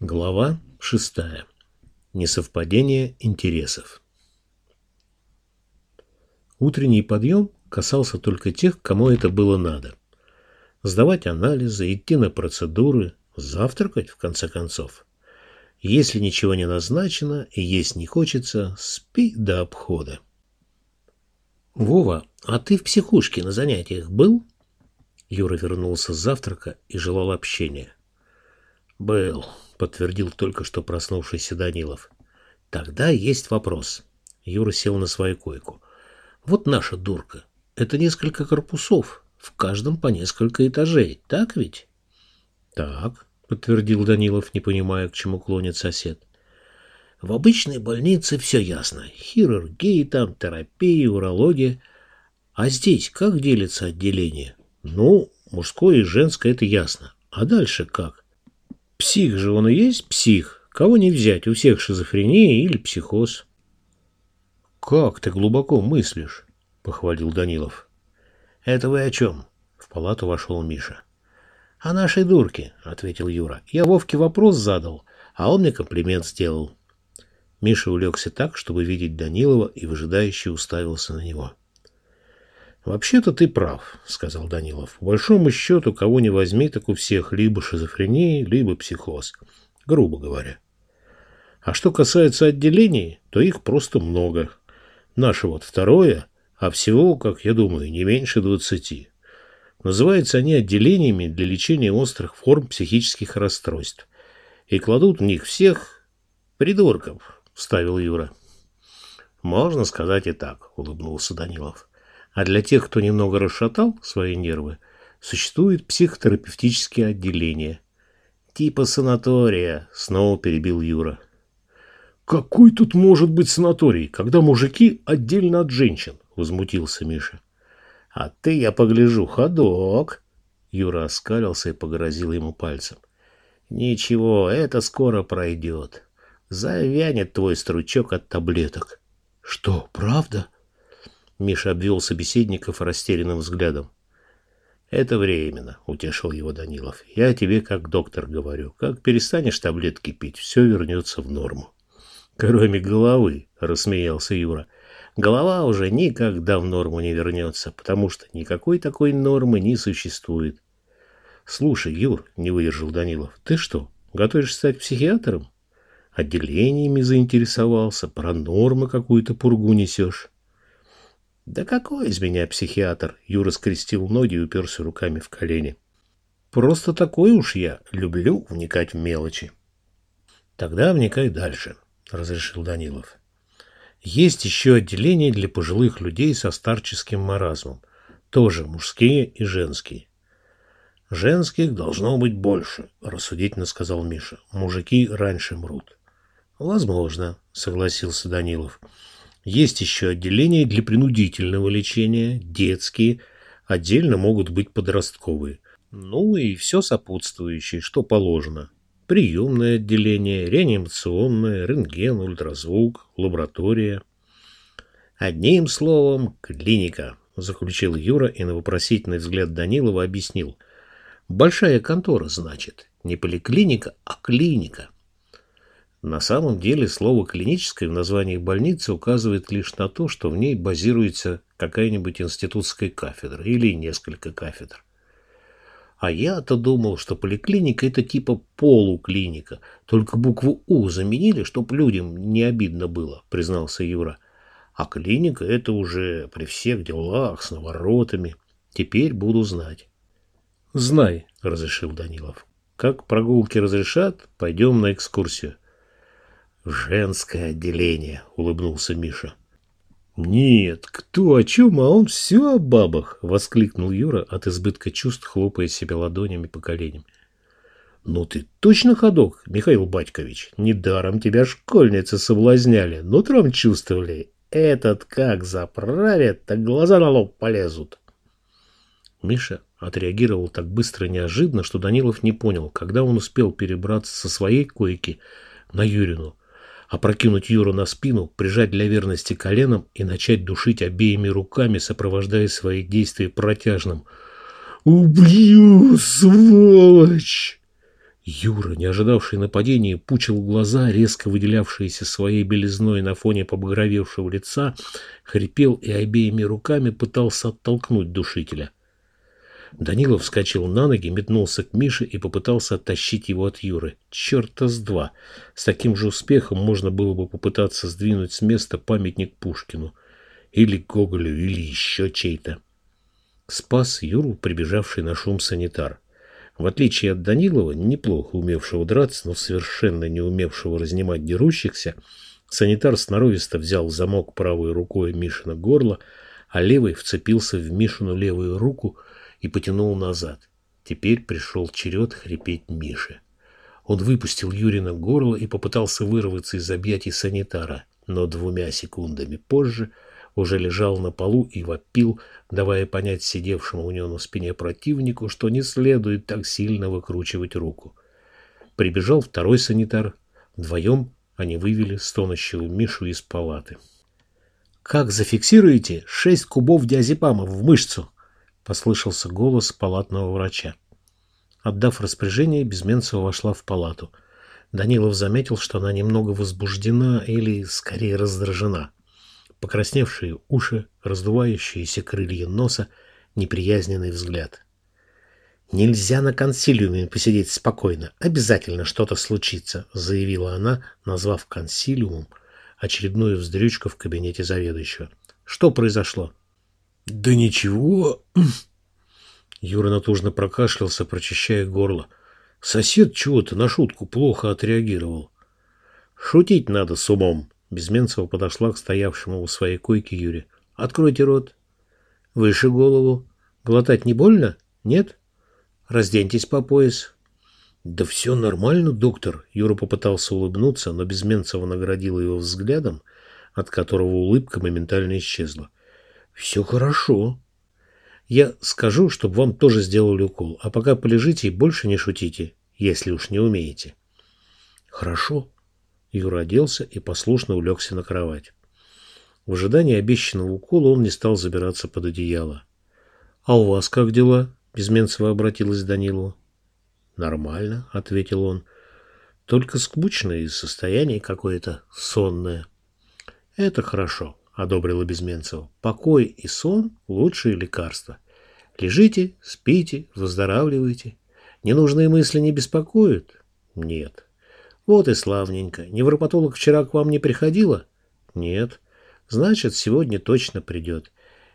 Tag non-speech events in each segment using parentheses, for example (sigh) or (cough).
Глава шестая. Несовпадение интересов. Утренний подъем касался только тех, кому это было надо. Сдавать анализы, идти на процедуры, завтракать, в конце концов. Если ничего не назначено и есть не хочется, спи до обхода. «Вова, а ты в психушке на занятиях был?» Юра вернулся с завтрака и желал общения. «Был», — подтвердил только что проснувшийся Данилов. «Тогда есть вопрос». Юра сел на свою койку. «Вот наша дурка. Это несколько корпусов, в каждом по несколько этажей, так ведь?» «Так», — подтвердил Данилов, не понимая, к чему клонит сосед. «В обычной больнице все ясно. Хирургия там, терапия, урология. А здесь как делится отделение?» «Ну, мужское и женское — это ясно. А дальше как?» Псих же он и есть псих. Кого не взять, у всех шизофрения или психоз. Как ты глубоко мыслишь, похвалил Данилов. Это вы о чем? В палату вошел Миша. О нашей дурке, ответил Юра. Я Вовке вопрос задал, а он мне комплимент сделал. Миша улегся так, чтобы видеть Данилова, и выжидающе уставился на него. «Вообще-то ты прав», — сказал Данилов. «По большому счету, кого не возьми, так у всех либо шизофрения, либо психоз. Грубо говоря. А что касается отделений, то их просто много. Наше вот второе, а всего, как я думаю, не меньше двадцати. Называются они отделениями для лечения острых форм психических расстройств. И кладут в них всех придурков, — вставил Юра. «Можно сказать и так», — улыбнулся Данилов. А для тех, кто немного расшатал свои нервы, существует психотерапевтические отделения. Типа санатория, снова перебил Юра. Какой тут может быть санаторий, когда мужики отдельно от женщин? Возмутился Миша. А ты, я погляжу, ходок. Юра оскалился и погрозил ему пальцем. Ничего, это скоро пройдет. Завянет твой стручок от таблеток. Что, правда? Миша обвел собеседников растерянным взглядом. «Это временно», — утешил его Данилов. «Я тебе как доктор говорю. Как перестанешь таблетки пить, все вернется в норму». «Кроме головы», — рассмеялся Юра. «Голова уже никогда в норму не вернется, потому что никакой такой нормы не существует». «Слушай, Юр», — не выдержал Данилов, — «ты что, готовишься стать психиатром? Отделениями заинтересовался, про нормы какую-то пургу несешь». «Да какой из меня психиатр?» Юра скрестил ноги и уперся руками в колени. «Просто такой уж я. Люблю вникать в мелочи». «Тогда вникай дальше», — разрешил Данилов. «Есть еще отделение для пожилых людей со старческим маразмом. Тоже мужские и женские». «Женских должно быть больше», — рассудительно сказал Миша. «Мужики раньше мрут». «Возможно», — согласился Данилов. «Данилов». Есть еще отделения для принудительного лечения, детские, отдельно могут быть подростковые. Ну и все сопутствующее, что положено. Приемное отделение, реанимационное, рентген, ультразвук, лаборатория. Одним словом, клиника, заключил Юра и на вопросительный взгляд Данилова объяснил. Большая контора, значит, не поликлиника, а клиника. На самом деле слово «клиническое» в названии больницы указывает лишь на то, что в ней базируется какая-нибудь институтская кафедра или несколько кафедр. А я-то думал, что поликлиника – это типа полуклиника, только букву «У» заменили, чтоб людям не обидно было, признался Юра. А клиника – это уже при всех делах, с наворотами. Теперь буду знать. «Знай», – разрешил Данилов. «Как прогулки разрешат, пойдем на экскурсию». «Женское отделение», — улыбнулся Миша. «Нет, кто о чем, а он все о бабах!» — воскликнул Юра от избытка чувств, хлопая себя ладонями по коленям. «Ну ты точно ходок, Михаил Батькович. Недаром тебя школьницы соблазняли, нутром чувствовали. Этот как заправит, так глаза на лоб полезут». Миша отреагировал так быстро и неожиданно, что Данилов не понял, когда он успел перебраться со своей койки на Юрину опрокинуть Юру на спину, прижать для верности коленом и начать душить обеими руками, сопровождая свои действия протяжным «Убью, сволочь!» Юра, не ожидавший нападения, пучил глаза, резко выделявшиеся своей белизной на фоне побагровевшего лица, хрипел и обеими руками пытался оттолкнуть душителя. Данилов вскочил на ноги, метнулся к Мише и попытался оттащить его от Юры. Черта с два! С таким же успехом можно было бы попытаться сдвинуть с места памятник Пушкину. Или Гоголю, или еще чей-то. Спас Юру, прибежавший на шум санитар. В отличие от Данилова, неплохо умевшего драться, но совершенно не умевшего разнимать дерущихся, санитар сноровисто взял замок правой рукой Мишина горло, а левой вцепился в Мишину левую руку и потянул назад. Теперь пришел черед хрипеть Мише. Он выпустил Юрина горло и попытался вырваться из объятий санитара, но двумя секундами позже – уже лежал на полу и вопил, давая понять сидевшему у него на спине противнику, что не следует так сильно выкручивать руку. Прибежал второй санитар. Вдвоем они вывели стонущего Мишу из палаты. «Как зафиксируете шесть кубов диазепама в мышцу?» — послышался голос палатного врача. Отдав распоряжение, Безменцева вошла в палату. Данилов заметил, что она немного возбуждена или, скорее, раздражена покрасневшие уши, раздувающиеся крылья носа, неприязненный взгляд. «Нельзя на консилиуме посидеть спокойно. Обязательно что-то случится», — заявила она, назвав консилиумом очередную вздрючку в кабинете заведующего. «Что произошло?» «Да ничего...» (clears throat) Юра натужно прокашлялся, прочищая горло. «Сосед чего-то на шутку плохо отреагировал». «Шутить надо с умом», Безменцева подошла к стоявшему у своей койки Юре. «Откройте рот. Выше голову. Глотать не больно? Нет? Разденьтесь по пояс». «Да все нормально, доктор». Юра попытался улыбнуться, но Безменцева наградила его взглядом, от которого улыбка моментально исчезла. «Все хорошо». «Я скажу, чтобы вам тоже сделали укол, а пока полежите и больше не шутите, если уж не умеете». «Хорошо», Юра оделся и послушно улегся на кровать. В ожидании обещанного укола он не стал забираться под одеяло. — А у вас как дела? — Безменцева обратилась к Данилову. — Нормально, — ответил он. — Только скучное и состояние какое-то сонное. — Это хорошо, — одобрила Безменцева. — Покой и сон — лучшие лекарства. Лежите, спите, выздоравливайте. Ненужные мысли не беспокоят? Нет. Вот и славненько. Невропатолог вчера к вам не приходила? Нет. Значит, сегодня точно придет.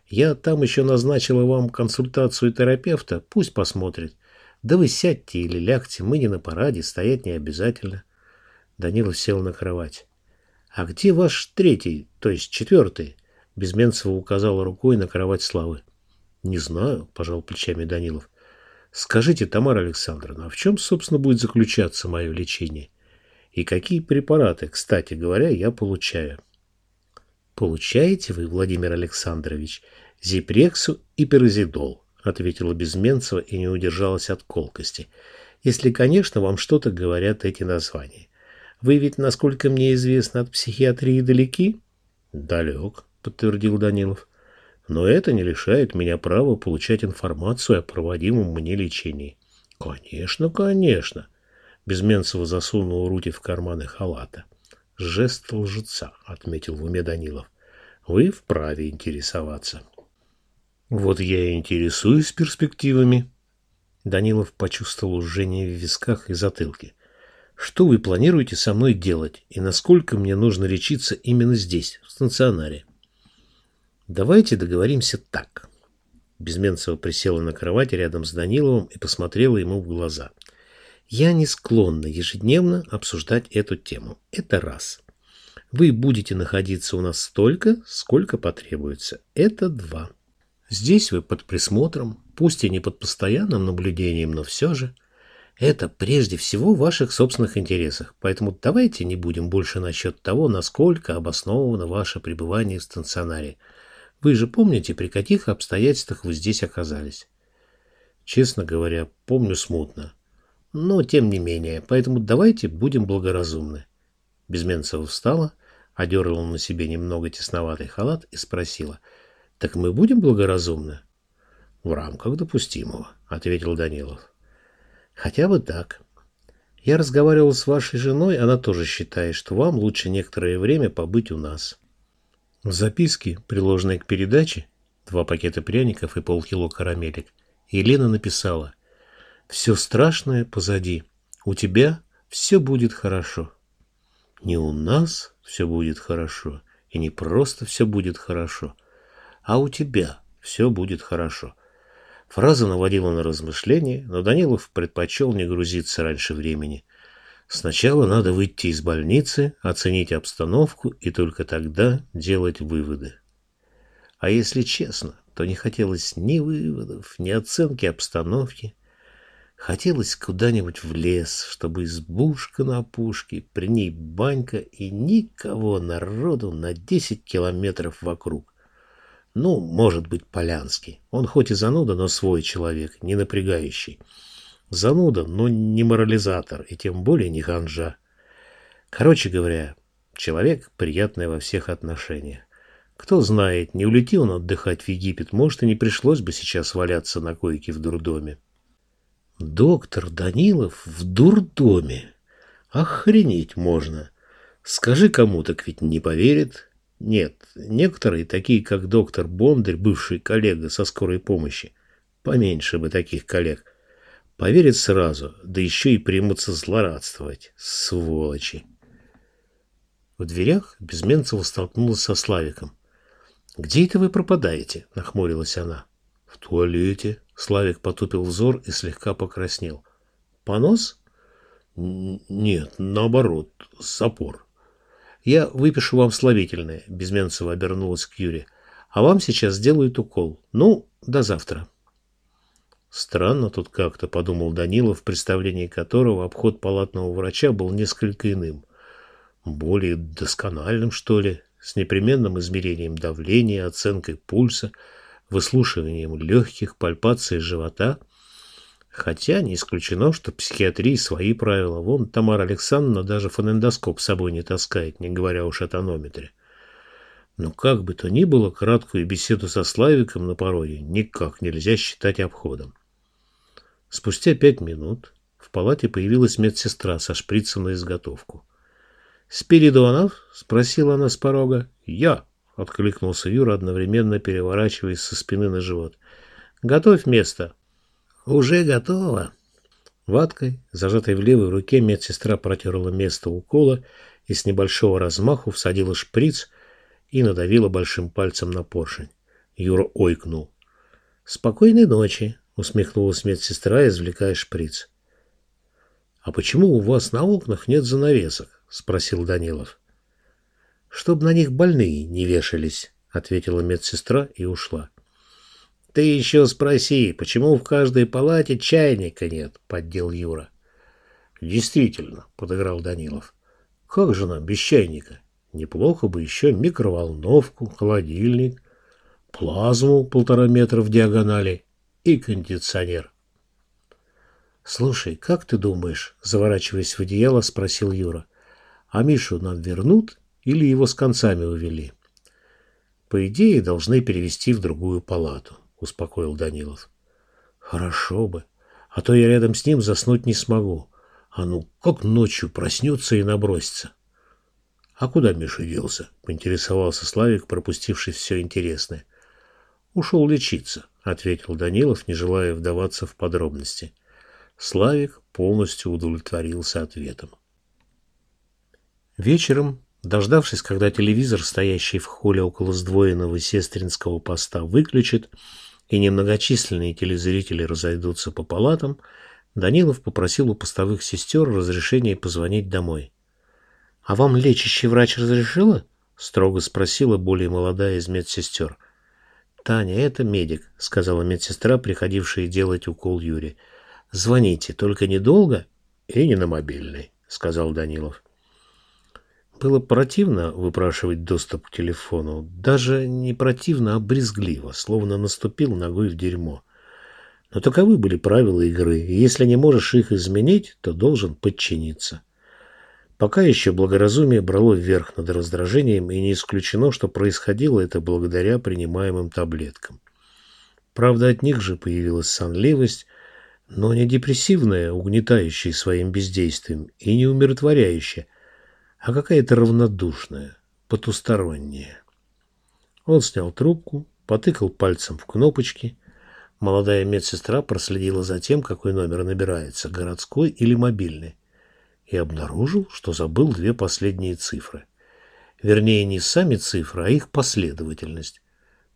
Я там еще назначила вам консультацию терапевта. Пусть посмотрит. Да вы сядьте или лягте. Мы не на параде, стоять не обязательно. Данила сел на кровать. А где ваш третий, то есть четвертый? Безменцева указала рукой на кровать Славы. Не знаю, пожал плечами Данилов. Скажите, Тамара Александровна, а в чем, собственно, будет заключаться мое лечение? и какие препараты, кстати говоря, я получаю. Получаете вы, Владимир Александрович, зипрексу и перозидол, ответила Безменцева и не удержалась от колкости. Если, конечно, вам что-то говорят эти названия. Вы ведь, насколько мне известно, от психиатрии далеки? Далек, подтвердил Данилов. Но это не лишает меня права получать информацию о проводимом мне лечении. Конечно, конечно, Безменцева засунул руки в карманы халата. «Жест лжеца», — отметил в уме Данилов. «Вы вправе интересоваться». «Вот я и интересуюсь перспективами». Данилов почувствовал жжение в висках и затылке. «Что вы планируете со мной делать, и насколько мне нужно лечиться именно здесь, в стационаре?» «Давайте договоримся так». Безменцева присела на кровать рядом с Даниловым и посмотрела ему в глаза – я не склонна ежедневно обсуждать эту тему. Это раз. Вы будете находиться у нас столько, сколько потребуется. Это два. Здесь вы под присмотром, пусть и не под постоянным наблюдением, но все же. Это прежде всего в ваших собственных интересах, поэтому давайте не будем больше насчет того, насколько обосновано ваше пребывание в стационаре. Вы же помните, при каких обстоятельствах вы здесь оказались? Честно говоря, помню смутно. Но тем не менее, поэтому давайте будем благоразумны. Безменцева встала, одернула на себе немного тесноватый халат и спросила. — Так мы будем благоразумны? — В рамках допустимого, — ответил Данилов. — Хотя бы так. Я разговаривал с вашей женой, она тоже считает, что вам лучше некоторое время побыть у нас. В записке, приложенной к передаче, два пакета пряников и полкило карамелек, Елена написала «Все страшное позади. У тебя все будет хорошо». Не у нас все будет хорошо, и не просто все будет хорошо, а у тебя все будет хорошо. Фраза наводила на размышления, но Данилов предпочел не грузиться раньше времени. Сначала надо выйти из больницы, оценить обстановку и только тогда делать выводы. А если честно, то не хотелось ни выводов, ни оценки обстановки. Хотелось куда-нибудь в лес, чтобы избушка на опушке, при ней банька и никого народу на десять километров вокруг. Ну, может быть, Полянский. Он хоть и зануда, но свой человек, не напрягающий. Зануда, но не морализатор, и тем более не ханжа. Короче говоря, человек приятный во всех отношениях. Кто знает, не улетел он отдыхать в Египет, может, и не пришлось бы сейчас валяться на койке в дурдоме. Доктор Данилов в дурдоме. Охренеть можно. Скажи кому, так ведь не поверит. Нет, некоторые, такие как доктор Бондарь, бывший коллега со скорой помощи, поменьше бы таких коллег, поверят сразу, да еще и примутся злорадствовать. Сволочи. В дверях Безменцева столкнулась со Славиком. «Где это вы пропадаете?» – нахмурилась она. «В туалете». Славик потупил взор и слегка покраснел. «Понос?» «Нет, наоборот, запор». «Я выпишу вам славительное», — Безменцева обернулась к Юре. «А вам сейчас сделают укол. Ну, до завтра». Странно тут как-то, подумал Данилов, в представлении которого обход палатного врача был несколько иным. Более доскональным, что ли, с непременным измерением давления, оценкой пульса, выслушиванием легких, пальпацией живота — Хотя не исключено, что психиатрии свои правила. Вон Тамара Александровна даже фонендоскоп с собой не таскает, не говоря уж о тонометре. Но как бы то ни было, краткую беседу со Славиком на пороге никак нельзя считать обходом. Спустя пять минут в палате появилась медсестра со шприцем на изготовку. «Спиридонов?» — спросила она с порога. «Я!» — откликнулся Юра, одновременно переворачиваясь со спины на живот. «Готовь место!» «Уже готово!» Ваткой, зажатой в левой руке, медсестра протерла место укола и с небольшого размаху всадила шприц и надавила большим пальцем на поршень. Юра ойкнул. «Спокойной ночи!» — усмехнулась медсестра, извлекая шприц. «А почему у вас на окнах нет занавесок?» — спросил Данилов. «Чтоб на них больные не вешались», — ответила медсестра и ушла. Ты еще спроси, почему в каждой палате чайника нет, поддел Юра. Действительно, подыграл Данилов. Как же нам без чайника? Неплохо бы еще микроволновку, холодильник, плазму полтора метра в диагонали и кондиционер. «Слушай, как ты думаешь?» – заворачиваясь в одеяло, спросил Юра. «А Мишу нам вернут или его с концами увели?» «По идее, должны перевести в другую палату успокоил Данилов. Хорошо бы, а то я рядом с ним заснуть не смогу. А ну, как ночью проснется и набросится. А куда Миша делся? Поинтересовался Славик, пропустивший все интересное. Ушел лечиться, ответил Данилов, не желая вдаваться в подробности. Славик полностью удовлетворился ответом. Вечером, дождавшись, когда телевизор, стоящий в холле около сдвоенного сестринского поста, выключит, и немногочисленные телезрители разойдутся по палатам, Данилов попросил у постовых сестер разрешения позвонить домой. — А вам лечащий врач разрешила? — строго спросила более молодая из медсестер. — Таня, это медик, — сказала медсестра, приходившая делать укол Юре. — Звоните, только недолго и не на мобильный, — сказал Данилов. Было противно выпрашивать доступ к телефону. Даже не противно, а брезгливо, словно наступил ногой в дерьмо. Но таковы были правила игры, и если не можешь их изменить, то должен подчиниться. Пока еще благоразумие брало вверх над раздражением, и не исключено, что происходило это благодаря принимаемым таблеткам. Правда, от них же появилась сонливость, но не депрессивная, угнетающая своим бездействием, и не умиротворяющая, а какая-то равнодушная, потусторонняя. Он снял трубку, потыкал пальцем в кнопочки. Молодая медсестра проследила за тем, какой номер набирается, городской или мобильный, и обнаружил, что забыл две последние цифры. Вернее, не сами цифры, а их последовательность.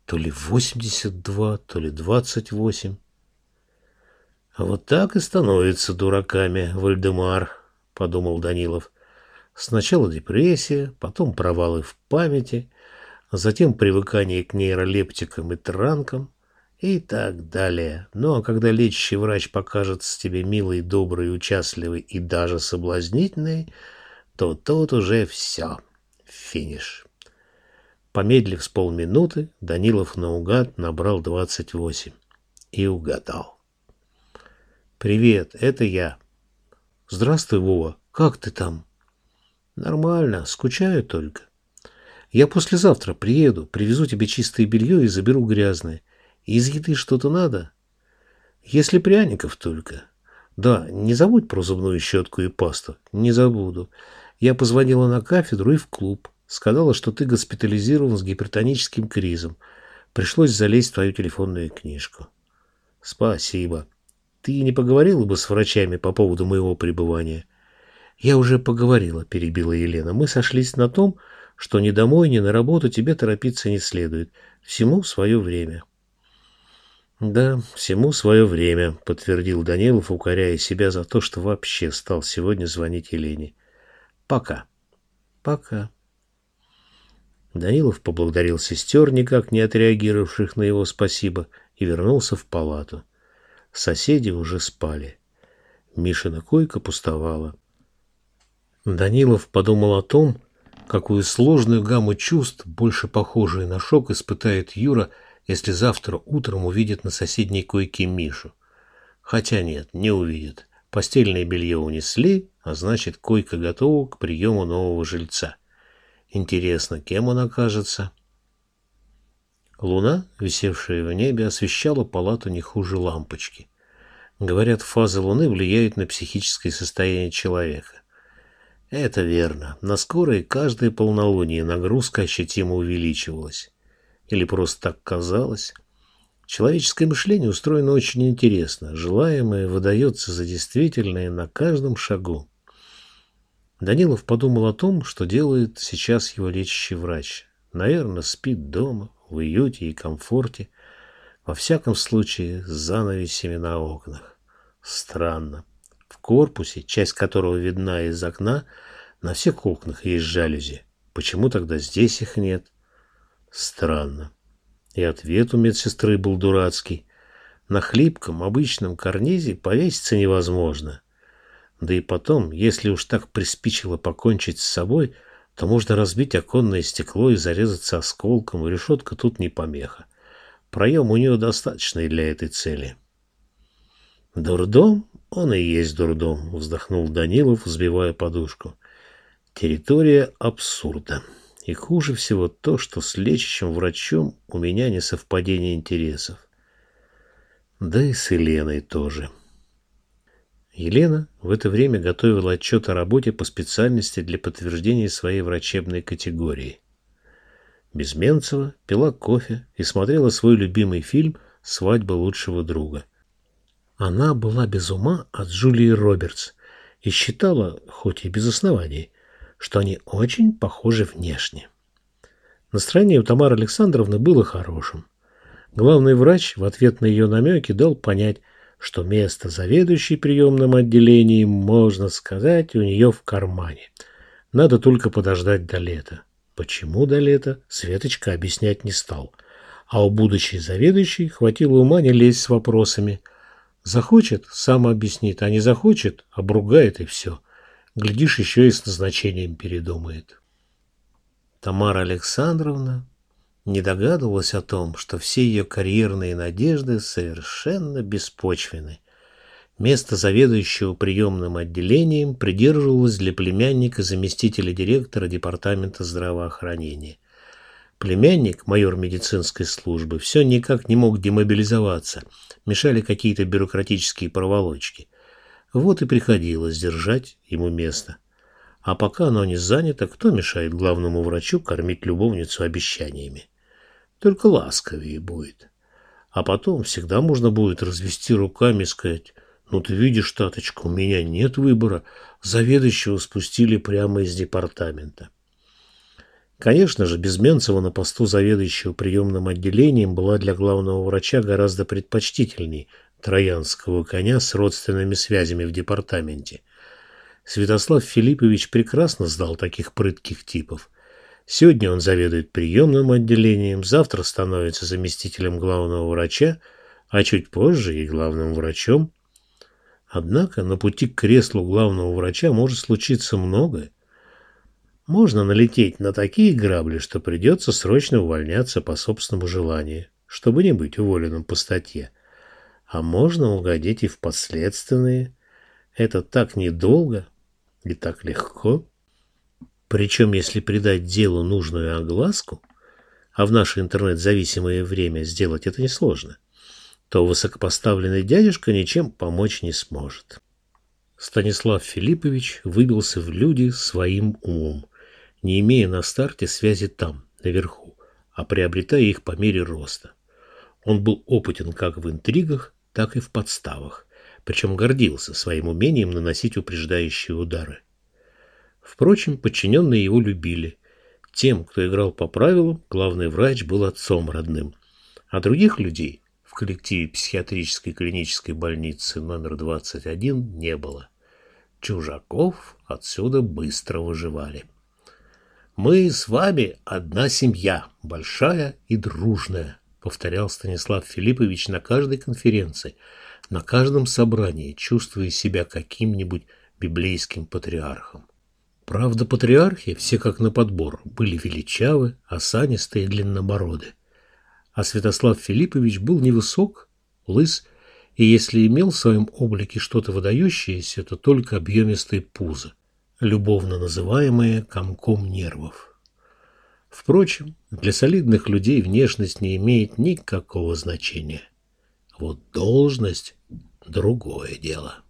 То ли 82, то ли 28. А вот так и становятся дураками, Вальдемар, подумал Данилов. Сначала депрессия, потом провалы в памяти, затем привыкание к нейролептикам и транкам и так далее. Ну а когда лечащий врач покажется тебе милой, доброй, участливой и даже соблазнительной, то тут уже все. Финиш. Помедлив с полминуты, Данилов наугад набрал двадцать восемь. И угадал. «Привет, это я». «Здравствуй, Вова. Как ты там?» «Нормально. Скучаю только». «Я послезавтра приеду, привезу тебе чистое белье и заберу грязное. Из еды что-то надо?» «Если пряников только». «Да, не забудь про зубную щетку и пасту». «Не забуду. Я позвонила на кафедру и в клуб. Сказала, что ты госпитализирован с гипертоническим кризом. Пришлось залезть в твою телефонную книжку. Спасибо. Ты не поговорила бы с врачами по поводу моего пребывания? Я уже поговорила, перебила Елена. Мы сошлись на том, что ни домой, ни на работу тебе торопиться не следует. Всему свое время. Да, всему свое время, подтвердил Данилов, укоряя себя за то, что вообще стал сегодня звонить Елене. Пока. Пока. Данилов поблагодарил сестер, никак не отреагировавших на его спасибо, и вернулся в палату. Соседи уже спали. Мишина койка пустовала. Данилов подумал о том, какую сложную гамму чувств, больше похожую на шок, испытает Юра, если завтра утром увидит на соседней койке Мишу. Хотя нет, не увидит. Постельное белье унесли, а значит, койка готова к приему нового жильца. Интересно, кем он окажется? Луна, висевшая в небе, освещала палату не хуже лампочки. Говорят, фаза Луны влияет на психическое состояние человека. Это верно. На скорой каждое полнолуние нагрузка ощутимо увеличивалась. Или просто так казалось. Человеческое мышление устроено очень интересно. Желаемое выдается за действительное на каждом шагу. Данилов подумал о том, что делает сейчас его лечащий врач. Наверное, спит дома, в уюте и комфорте. Во всяком случае, с занавесями на окнах. Странно. Корпусе, часть которого видна из окна, на всех окнах есть жалюзи. Почему тогда здесь их нет? Странно. И ответ у медсестры был дурацкий. На хлипком, обычном карнизе повеситься невозможно. Да и потом, если уж так приспичило покончить с собой, то можно разбить оконное стекло и зарезаться осколком, и решетка тут не помеха. Проем у нее достаточный для этой цели. «Дурдом? Он и есть дурдом», — вздохнул Данилов, взбивая подушку. «Территория абсурда. И хуже всего то, что с лечащим врачом у меня не совпадение интересов. Да и с Еленой тоже». Елена в это время готовила отчет о работе по специальности для подтверждения своей врачебной категории. Безменцева пила кофе и смотрела свой любимый фильм «Свадьба лучшего друга». Она была без ума от Джулии Робертс и считала, хоть и без оснований, что они очень похожи внешне. Настроение у Тамары Александровны было хорошим. Главный врач в ответ на ее намеки дал понять, что место заведующей приемным отделением, можно сказать, у нее в кармане. Надо только подождать до лета. Почему до лета, Светочка объяснять не стал. А у будущей заведующей хватило ума не лезть с вопросами. Захочет – сам объяснит, а не захочет – обругает и все. Глядишь, еще и с назначением передумает. Тамара Александровна не догадывалась о том, что все ее карьерные надежды совершенно беспочвены. Место заведующего приемным отделением придерживалось для племянника заместителя директора департамента здравоохранения. Племянник, майор медицинской службы, все никак не мог демобилизоваться, мешали какие-то бюрократические проволочки. Вот и приходилось держать ему место. А пока оно не занято, кто мешает главному врачу кормить любовницу обещаниями? Только ласковее будет. А потом всегда можно будет развести руками и сказать, ну ты видишь, таточка, у меня нет выбора. Заведующего спустили прямо из департамента. Конечно же, Безменцева на посту заведующего приемным отделением была для главного врача гораздо предпочтительней троянского коня с родственными связями в департаменте. Святослав Филиппович прекрасно знал таких прытких типов. Сегодня он заведует приемным отделением, завтра становится заместителем главного врача, а чуть позже и главным врачом. Однако на пути к креслу главного врача может случиться многое. Можно налететь на такие грабли, что придется срочно увольняться по собственному желанию, чтобы не быть уволенным по статье. А можно угодить и в последственные. Это так недолго и так легко. Причем, если придать делу нужную огласку, а в наше интернет-зависимое время сделать это несложно, то высокопоставленный дядюшка ничем помочь не сможет. Станислав Филиппович выбился в люди своим умом, не имея на старте связи там, наверху, а приобретая их по мере роста. Он был опытен как в интригах, так и в подставах, причем гордился своим умением наносить упреждающие удары. Впрочем, подчиненные его любили. Тем, кто играл по правилам, главный врач был отцом родным, а других людей в коллективе психиатрической клинической больницы номер 21 не было. Чужаков отсюда быстро выживали. «Мы с вами одна семья, большая и дружная», — повторял Станислав Филиппович на каждой конференции, на каждом собрании, чувствуя себя каким-нибудь библейским патриархом. Правда, патриархи, все как на подбор, были величавы, осанистые длиннобороды. А Святослав Филиппович был невысок, лыс, и если имел в своем облике что-то выдающееся, то только объемистые пузо любовно называемые комком нервов. Впрочем, для солидных людей внешность не имеет никакого значения. Вот должность – другое дело.